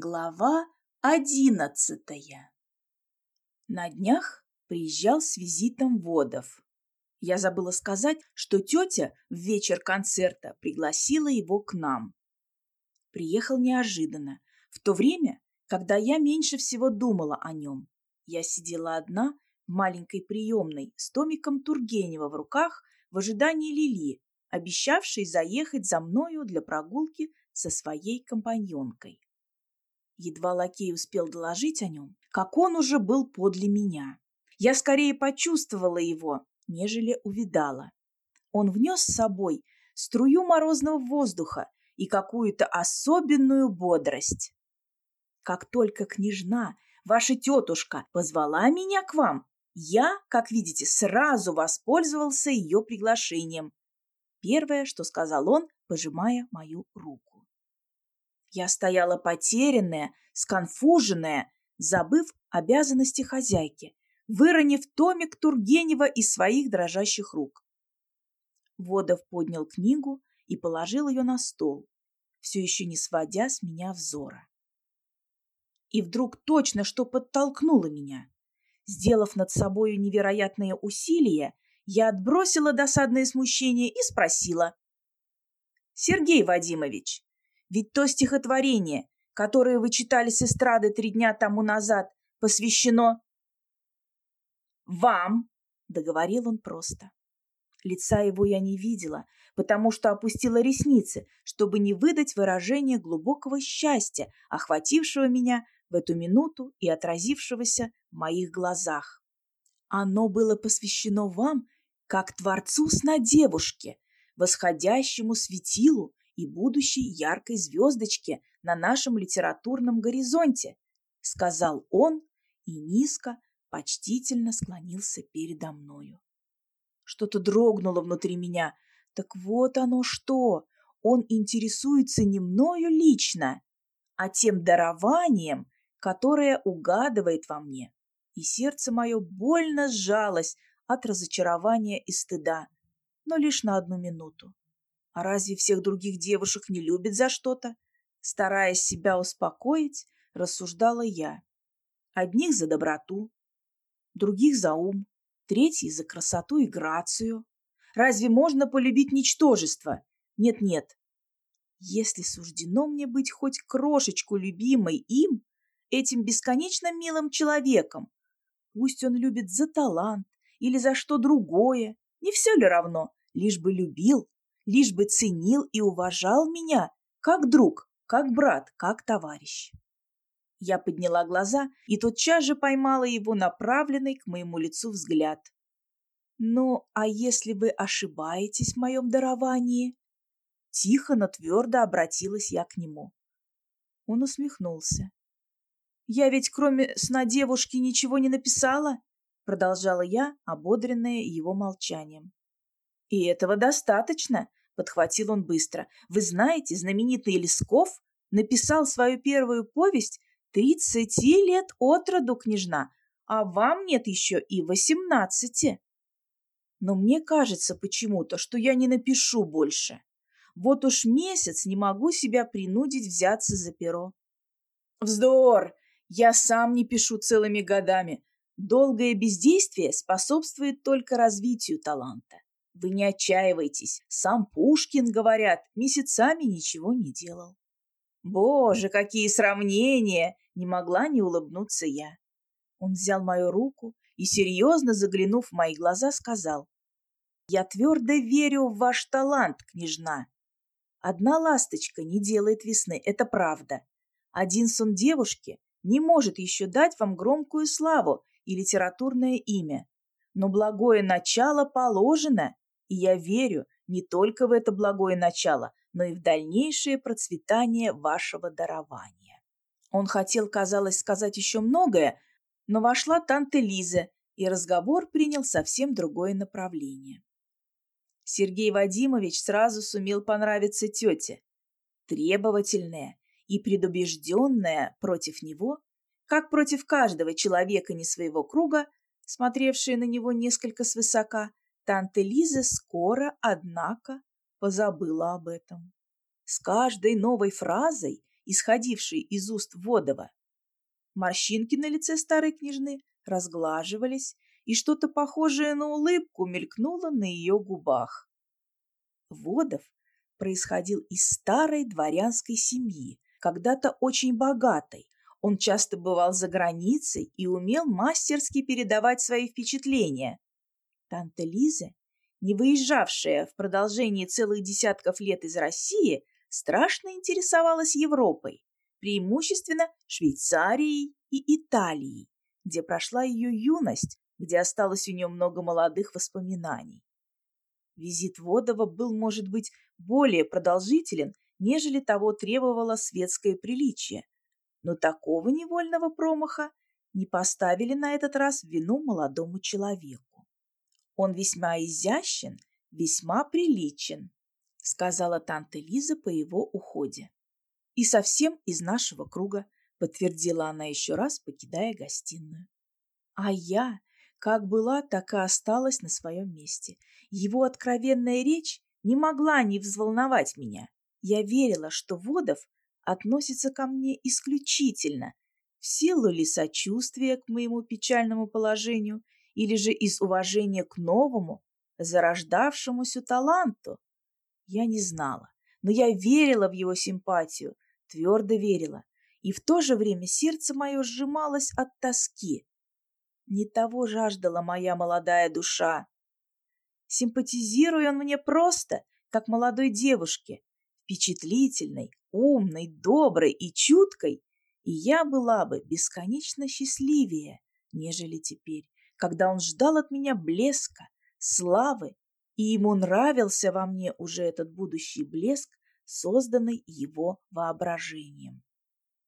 Глава одиннадцатая На днях приезжал с визитом Водов. Я забыла сказать, что тетя в вечер концерта пригласила его к нам. Приехал неожиданно, в то время, когда я меньше всего думала о нем. Я сидела одна в маленькой приемной с томиком Тургенева в руках в ожидании Лили, обещавшей заехать за мною для прогулки со своей компаньонкой. Едва лакей успел доложить о нем, как он уже был подле меня. Я скорее почувствовала его, нежели увидала. Он внес с собой струю морозного воздуха и какую-то особенную бодрость. Как только княжна, ваша тетушка, позвала меня к вам, я, как видите, сразу воспользовался ее приглашением. Первое, что сказал он, пожимая мою руку. Я стояла потерянная, сконфуженная, забыв обязанности хозяйки, выронив томик Тургенева из своих дрожащих рук. Водов поднял книгу и положил ее на стол, все еще не сводя с меня взора. И вдруг точно что подтолкнуло меня. Сделав над собою невероятные усилия, я отбросила досадное смущение и спросила. «Сергей Вадимович, ведь то стихотворение, которое вы читали с эстрады три дня тому назад, посвящено вам, договорил он просто. Лица его я не видела, потому что опустила ресницы, чтобы не выдать выражение глубокого счастья, охватившего меня в эту минуту и отразившегося в моих глазах. Оно было посвящено вам, как творцу сна девушки, восходящему светилу, и будущей яркой звездочке на нашем литературном горизонте, сказал он и низко, почтительно склонился передо мною. Что-то дрогнуло внутри меня. Так вот оно что! Он интересуется не мною лично, а тем дарованием, которое угадывает во мне. И сердце мое больно сжалось от разочарования и стыда, но лишь на одну минуту. А разве всех других девушек не любит за что-то? Стараясь себя успокоить, рассуждала я. Одних за доброту, других за ум, третьих за красоту и грацию. Разве можно полюбить ничтожество? Нет-нет. Если суждено мне быть хоть крошечку любимой им, этим бесконечно милым человеком, пусть он любит за талант или за что другое, не все ли равно, лишь бы любил лишь бы ценил и уважал меня, как друг, как брат, как товарищ. Я подняла глаза и тотчас же поймала его направленный к моему лицу взгляд. «Ну, а если вы ошибаетесь в моем даровании?» Тихо, но твердо обратилась я к нему. Он усмехнулся. «Я ведь кроме сна девушки ничего не написала?» Продолжала я, ободренная его молчанием. «И этого достаточно, подхватил он быстро. Вы знаете, знаменитый Лесков написал свою первую повесть тридцати лет от роду, княжна, а вам нет еще и восемнадцати. Но мне кажется почему-то, что я не напишу больше. Вот уж месяц не могу себя принудить взяться за перо. Вздор! Я сам не пишу целыми годами. Долгое бездействие способствует только развитию таланта. Вы не отчаивайтесь. Сам Пушкин, говорят, месяцами ничего не делал. Боже, какие сравнения! Не могла не улыбнуться я. Он взял мою руку и, серьезно заглянув в мои глаза, сказал. Я твердо верю в ваш талант, княжна. Одна ласточка не делает весны, это правда. Один сон девушки не может еще дать вам громкую славу и литературное имя. Но благое начало положено, и я верю не только в это благое начало, но и в дальнейшее процветание вашего дарования. Он хотел, казалось, сказать еще многое, но вошла танта Лиза, и разговор принял совсем другое направление. Сергей Вадимович сразу сумел понравиться тете. Требовательная и предубежденная против него, как против каждого человека не своего круга, смотревшая на него несколько свысока, Танта Лиза скоро, однако, позабыла об этом. С каждой новой фразой исходившей из уст Водова. Морщинки на лице старой княжны разглаживались, и что-то похожее на улыбку мелькнуло на ее губах. Водов происходил из старой дворянской семьи, когда-то очень богатой. Он часто бывал за границей и умел мастерски передавать свои впечатления. Танта Лиза, не выезжавшая в продолжении целых десятков лет из России, страшно интересовалась Европой, преимущественно Швейцарией и Италией, где прошла ее юность, где осталось у нее много молодых воспоминаний. Визит Водова был, может быть, более продолжителен, нежели того требовало светское приличие, но такого невольного промаха не поставили на этот раз вину молодому человеку. Он весьма изящен, весьма приличен, сказала танта Лиза по его уходе. И совсем из нашего круга, подтвердила она еще раз, покидая гостиную. А я, как была, так и осталась на своем месте. Его откровенная речь не могла не взволновать меня. Я верила, что Водов относится ко мне исключительно, в силу ли сочувствия к моему печальному положению или же из уважения к новому, зарождавшемуся таланту. Я не знала, но я верила в его симпатию, твердо верила, и в то же время сердце мое сжималось от тоски. Не того жаждала моя молодая душа. Симпатизируя он мне просто, как молодой девушке, впечатлительной, умной, доброй и чуткой, и я была бы бесконечно счастливее, нежели теперь, когда он ждал от меня блеска, славы, и ему нравился во мне уже этот будущий блеск, созданный его воображением.